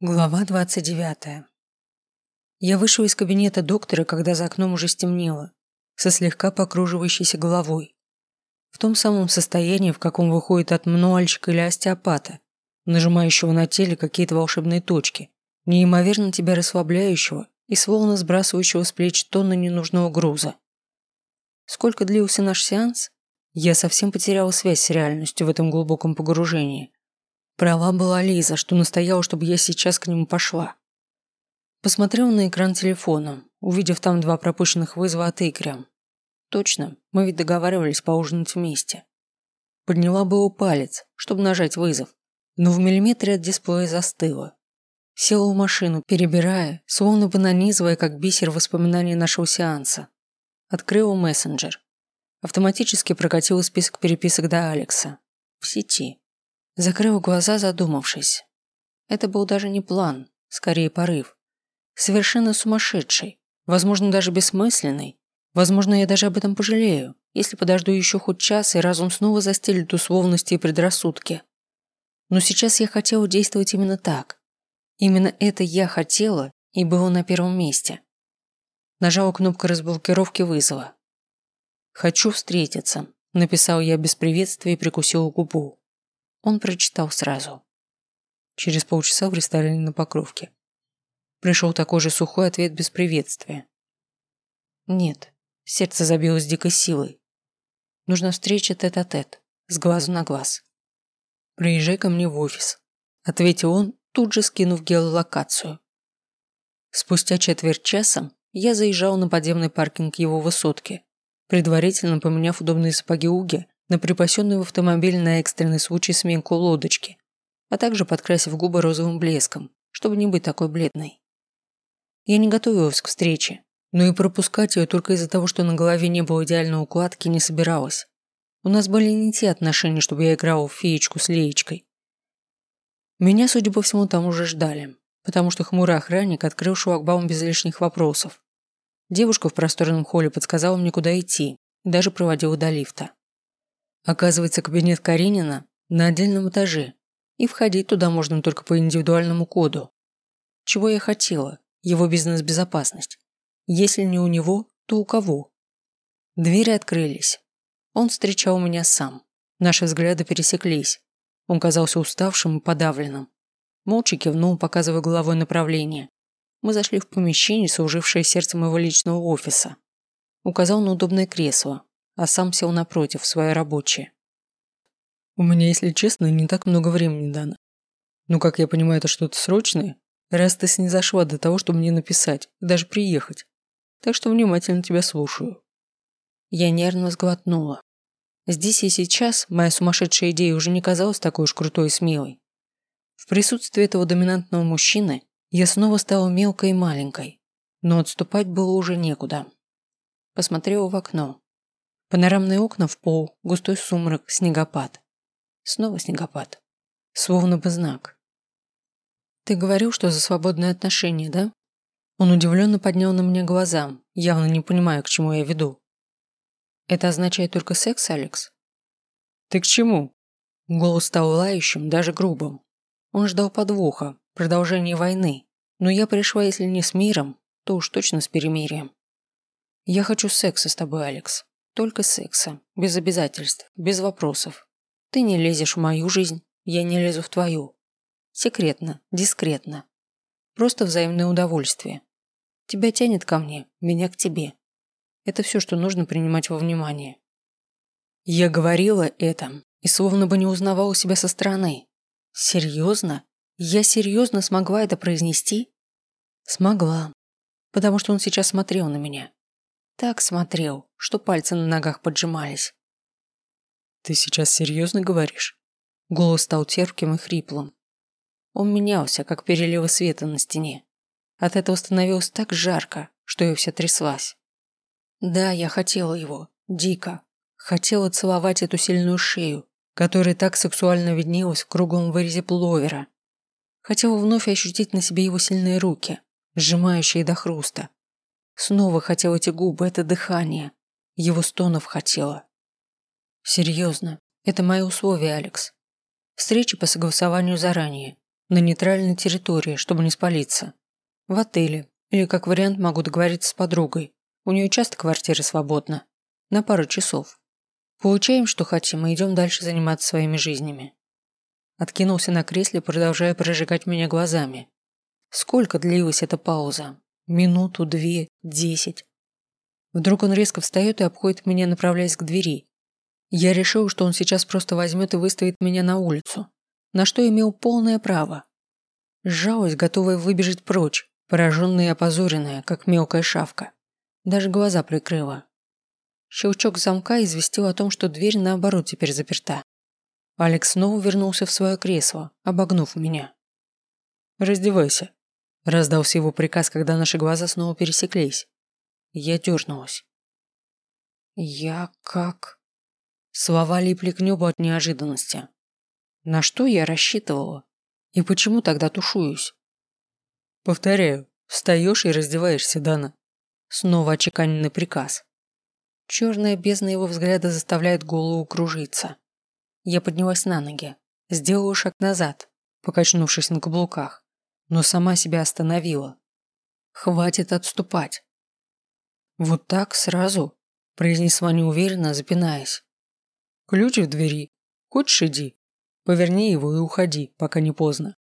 Глава 29. Я вышел из кабинета доктора, когда за окном уже стемнело, со слегка покруживающейся головой. В том самом состоянии, в каком выходит от мануальщика или остеопата, нажимающего на теле какие-то волшебные точки, неимоверно тебя расслабляющего и словно сбрасывающего с плеч тонны ненужного груза. Сколько длился наш сеанс? Я совсем потерял связь с реальностью в этом глубоком погружении. Права была Лиза, что настояла, чтобы я сейчас к нему пошла. Посмотрел на экран телефона, увидев там два пропущенных вызова от Игоря. Точно, мы ведь договаривались поужинать вместе. Подняла было палец, чтобы нажать вызов, но в миллиметре от дисплея застыла. Села в машину, перебирая, словно бы нанизывая, как бисер воспоминаний нашего сеанса. Открыла мессенджер. Автоматически прокатила список переписок до Алекса. В сети. Закрыл глаза, задумавшись. Это был даже не план, скорее порыв. Совершенно сумасшедший, возможно, даже бессмысленный. Возможно, я даже об этом пожалею, если подожду еще хоть час, и разум снова застелит условности и предрассудки. Но сейчас я хотела действовать именно так. Именно это я хотела и было на первом месте. Нажала кнопку разблокировки вызова. «Хочу встретиться», – написал я без приветствия и прикусил губу. Он прочитал сразу. Через полчаса в ресторане на Покровке. Пришел такой же сухой ответ без приветствия. Нет, сердце забилось дикой силой. Нужна встреча тет-а-тет, -тет, с глазу на глаз. «Приезжай ко мне в офис», – ответил он, тут же скинув геолокацию. Спустя четверть часа я заезжал на подземный паркинг его высотки, предварительно поменяв удобные сапоги Уги на припасенную в автомобиль на экстренный случай сменку лодочки, а также подкрасив губы розовым блеском, чтобы не быть такой бледной. Я не готовилась к встрече, но и пропускать ее только из-за того, что на голове не было идеальной укладки, не собиралась. У нас были не те отношения, чтобы я играла в феечку с Леечкой. Меня, судя по всему, там уже ждали, потому что хмурый охранник открыл шлагбаум без лишних вопросов. Девушка в просторном холле подсказала мне, куда идти, даже проводила до лифта. Оказывается, кабинет Каренина на отдельном этаже, и входить туда можно только по индивидуальному коду. Чего я хотела? Его бизнес-безопасность. Если не у него, то у кого? Двери открылись. Он встречал меня сам. Наши взгляды пересеклись. Он казался уставшим и подавленным. Молча кивнул, показывая головой направление. Мы зашли в помещение, служившее сердцем его личного офиса. Указал на удобное кресло, а сам сел напротив, в свое рабочее. У меня, если честно, не так много времени дано. Ну, как я понимаю, это что-то срочное, раз ты снизошла до того, чтобы мне написать, даже приехать. Так что внимательно тебя слушаю. Я нервно сглотнула. Здесь и сейчас моя сумасшедшая идея уже не казалась такой уж крутой и смелой. В присутствии этого доминантного мужчины я снова стала мелкой и маленькой, но отступать было уже некуда. Посмотрела в окно. Панорамные окна в пол, густой сумрак, снегопад. Снова снегопад. Словно бы знак. «Ты говорил, что за свободные отношения, да?» Он удивленно поднял на меня глаза, явно не понимая, к чему я веду. «Это означает только секс, Алекс?» «Ты к чему?» Голос стал лающим, даже грубым. Он ждал подвоха, продолжения войны, но я пришла, если не с миром, то уж точно с перемирием. «Я хочу секса с тобой, Алекс. Только секса, без обязательств, без вопросов. Ты не лезешь в мою жизнь, я не лезу в твою. Секретно, дискретно. Просто взаимное удовольствие. Тебя тянет ко мне, меня к тебе. Это все, что нужно принимать во внимание. Я говорила это и словно бы не узнавала себя со стороны. Серьезно? Я серьезно смогла это произнести? Смогла. Потому что он сейчас смотрел на меня. Так смотрел, что пальцы на ногах поджимались. «Ты сейчас серьезно говоришь?» Голос стал терпким и хриплым. Он менялся, как переливы света на стене. От этого становилось так жарко, что я вся тряслась. Да, я хотела его, дико. Хотела целовать эту сильную шею, которая так сексуально виднелась в круглом вырезе пловера. Хотела вновь ощутить на себе его сильные руки, сжимающие до хруста, Снова хотел эти губы, это дыхание. Его стонов хотела. Серьезно, это мои условия, Алекс. Встреча по согласованию заранее. На нейтральной территории, чтобы не спалиться. В отеле. Или, как вариант, могу договориться с подругой. У нее часто квартира свободна. На пару часов. Получаем, что хотим, и идем дальше заниматься своими жизнями. Откинулся на кресле, продолжая прожигать меня глазами. Сколько длилась эта пауза? Минуту, две, десять. Вдруг он резко встает и обходит меня, направляясь к двери. Я решил, что он сейчас просто возьмет и выставит меня на улицу, на что имел полное право. Сжалась, готовая выбежать прочь, пораженная и опозоренная, как мелкая шавка. Даже глаза прикрыла. Щелчок замка известил о том, что дверь наоборот теперь заперта. Алекс снова вернулся в свое кресло, обогнув меня. «Раздевайся», – раздался его приказ, когда наши глаза снова пересеклись. Я дернулась. «Я как...» Слова липли к небу от неожиданности. На что я рассчитывала? И почему тогда тушуюсь? Повторяю, встаешь и раздеваешься, Дана. Снова очеканенный приказ. Черная бездна его взгляда заставляет голову кружиться. Я поднялась на ноги, сделала шаг назад, покачнувшись на каблуках, но сама себя остановила. Хватит отступать. «Вот так, сразу?» – произнесла неуверенно, запинаясь. «Ключ в двери. Хочешь, иди. Поверни его и уходи, пока не поздно».